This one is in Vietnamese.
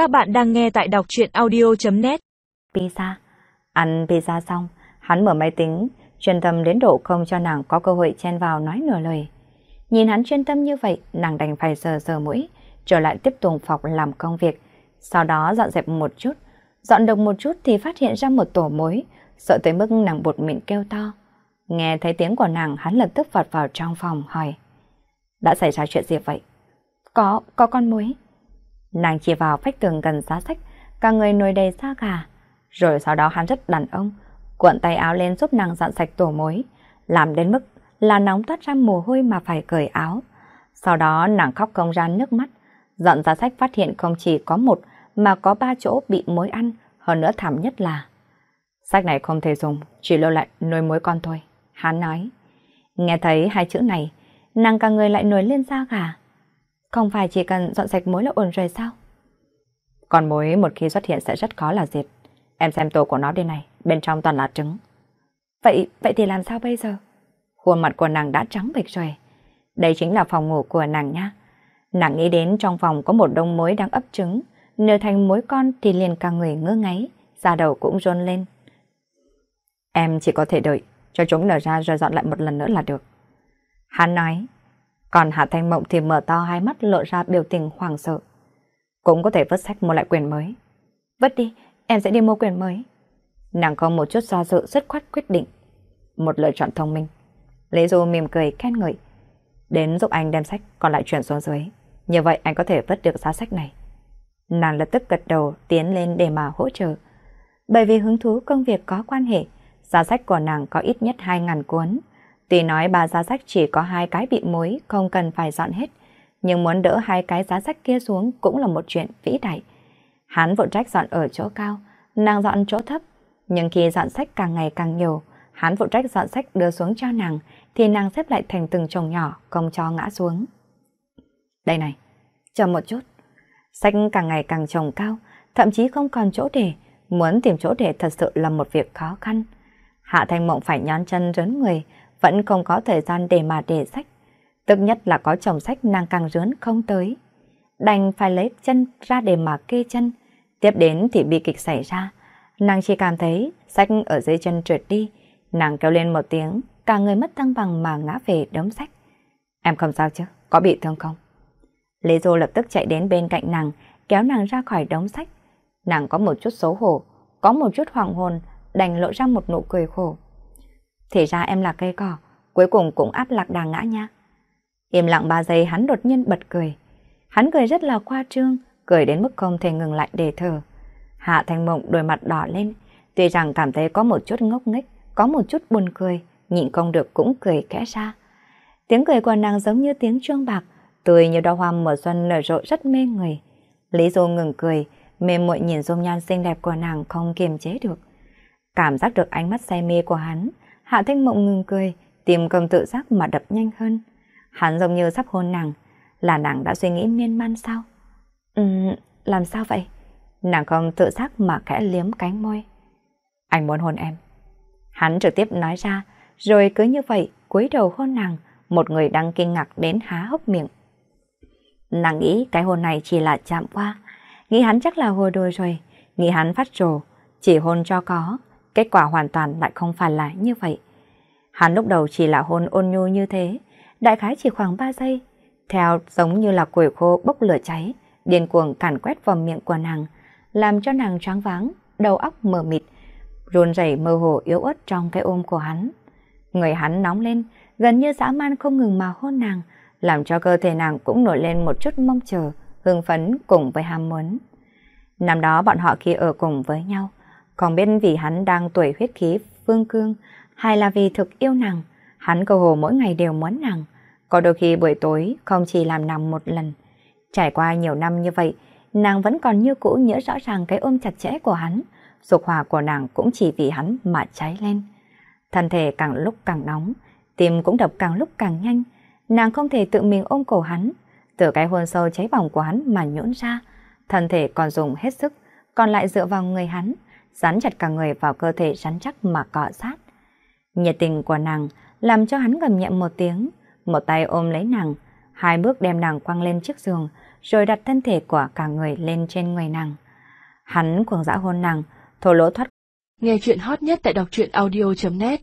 Các bạn đang nghe tại đọc truyện audio.net Pizza Ăn pizza xong, hắn mở máy tính, chuyên tâm đến độ không cho nàng có cơ hội chen vào nói nửa lời. Nhìn hắn chuyên tâm như vậy, nàng đành phải sờ sờ mũi, trở lại tiếp tục phòng làm công việc. Sau đó dọn dẹp một chút, dọn được một chút thì phát hiện ra một tổ mối, sợ tới mức nàng bột miệng kêu to. Nghe thấy tiếng của nàng, hắn lập tức vọt vào trong phòng hỏi. Đã xảy ra chuyện gì vậy? Có, có con mối. Nàng chỉ vào vách tường gần giá sách, cả người nổi đầy da gà. Rồi sau đó hắn rất đàn ông, cuộn tay áo lên giúp nàng dọn sạch tổ mối, làm đến mức là nóng toát ra mồ hôi mà phải cởi áo. Sau đó nàng khóc không ra nước mắt, dọn giá sách phát hiện không chỉ có một mà có ba chỗ bị mối ăn, hơn nữa thảm nhất là sách này không thể dùng, chỉ lưu lại nuôi mối con thôi. Hắn nói. Nghe thấy hai chữ này, nàng cả người lại nổi lên da gà. Không phải chỉ cần dọn sạch mối là ổn rồi sao? Còn mối một khi xuất hiện sẽ rất khó là diệt. Em xem tổ của nó đây này, bên trong toàn là trứng. Vậy, vậy thì làm sao bây giờ? Khuôn mặt của nàng đã trắng bệch rồi. Đây chính là phòng ngủ của nàng nha. Nàng nghĩ đến trong phòng có một đông mối đang ấp trứng, nở thành mối con thì liền cả người ngơ ngáy, da đầu cũng rôn lên. Em chỉ có thể đợi, cho chúng nở ra rồi dọn lại một lần nữa là được. Hắn nói, còn Hạ Thanh Mộng thì mở to hai mắt lộ ra biểu tình hoảng sợ. Cũng có thể vứt sách mua lại quyền mới. Vứt đi, em sẽ đi mua quyền mới. Nàng không một chút do dự rất khoát quyết định. Một lựa chọn thông minh. Lý Du mỉm cười khen ngợi. Đến giúp anh đem sách còn lại chuyển xuống dưới. Như vậy anh có thể vứt được giá sách này. Nàng lập tức gật đầu tiến lên để mà hỗ trợ. Bởi vì hứng thú công việc có quan hệ, giá sách của nàng có ít nhất 2.000 cuốn. Tuy nói ba giá sách chỉ có hai cái bị mối, không cần phải dọn hết, nhưng muốn đỡ hai cái giá sách kia xuống cũng là một chuyện vĩ đại. Hắn phụ trách dọn ở chỗ cao, nàng dọn chỗ thấp, nhưng khi dọn sách càng ngày càng nhiều, hắn phụ trách dọn sách đưa xuống cho nàng, thì nàng xếp lại thành từng chồng nhỏ, không cho ngã xuống. Đây này, chờ một chút. Sách càng ngày càng trồng cao, thậm chí không còn chỗ để, muốn tìm chỗ để thật sự là một việc khó khăn. Hạ Thanh Mộng phải nhón chân rớn người, vẫn không có thời gian để mà để sách. Tức nhất là có chồng sách nàng càng rướn không tới. Đành phải lấy chân ra để mà kê chân. Tiếp đến thì bi kịch xảy ra. Nàng chỉ cảm thấy sách ở dưới chân trượt đi. Nàng kêu lên một tiếng, cả người mất thăng bằng mà ngã về đống sách. Em không sao chứ? Có bị thương không? Lê Dô lập tức chạy đến bên cạnh nàng, kéo nàng ra khỏi đống sách. Nàng có một chút xấu hổ, có một chút hoàng hồn, đành lộ ra một nụ cười khổ. Thì ra em là cây cỏ, cuối cùng cũng áp lạc đà ngã nha. Im lặng ba giây hắn đột nhiên bật cười. Hắn cười rất là khoa trương, cười đến mức không thể ngừng lại để thở. Hạ Thanh Mộng đôi mặt đỏ lên, tuy rằng cảm thấy có một chút ngốc nghếch, có một chút buồn cười, nhịn không được cũng cười kẽ ra. Tiếng cười của nàng giống như tiếng chuông bạc, tươi như đóa hoa mùa xuân nở rộ rất mê người. Lý Du ngừng cười, mềm muội nhìn dung nhan xinh đẹp của nàng không kiềm chế được. Cảm giác được ánh mắt say mê của hắn, Hạ Thanh Mộng ngừng cười, tìm cầm tự giác mà đập nhanh hơn. Hắn giống như sắp hôn nàng, là nàng đã suy nghĩ miên man sao? Ừm, làm sao vậy? Nàng không tự giác mà khẽ liếm cánh môi. Anh muốn hôn em. Hắn trực tiếp nói ra, rồi cứ như vậy cúi đầu hôn nàng, một người đang kinh ngạc đến há hốc miệng. Nàng nghĩ cái hôn này chỉ là chạm qua, nghĩ hắn chắc là hồ đồ rồi, nghĩ hắn phát trồ chỉ hôn cho có, kết quả hoàn toàn lại không phải là như vậy. Hắn lúc đầu chỉ là hôn ôn nhu như thế, đại khái chỉ khoảng 3 giây, theo giống như là củi khô bốc lửa cháy, điên cuồng càn quét vào miệng của nàng, làm cho nàng choáng váng, đầu óc mờ mịt, run rẩy mơ hồ yếu ớt trong cái ôm của hắn. Người hắn nóng lên, gần như dã man không ngừng mà hôn nàng, làm cho cơ thể nàng cũng nổi lên một chút mong chờ, hưng phấn cùng với ham muốn. Năm đó bọn họ khi ở cùng với nhau, không biết vì hắn đang tuổi huyết khí phương cương hay là vì thực yêu nàng, hắn cầu hồ mỗi ngày đều muốn nàng. Có đôi khi buổi tối không chỉ làm nàng một lần. Trải qua nhiều năm như vậy, nàng vẫn còn như cũ nhớ rõ ràng cái ôm chặt chẽ của hắn. Dục hòa của nàng cũng chỉ vì hắn mà cháy lên. Thân thể càng lúc càng nóng, tim cũng đập càng lúc càng nhanh. Nàng không thể tự mình ôm cổ hắn, từ cái hôn sâu cháy bỏng của hắn mà nhũn ra. Thân thể còn dùng hết sức, còn lại dựa vào người hắn, dán chặt cả người vào cơ thể rắn chắc mà cọ sát. Nhiệt tình của nàng làm cho hắn gầm nhẹ một tiếng, một tay ôm lấy nàng, hai bước đem nàng quăng lên chiếc giường, rồi đặt thân thể của cả người lên trên người nàng. Hắn cuồng dã hôn nàng, thổ lỗ thoát. Nghe chuyện hot nhất tại đọc truyện audio.net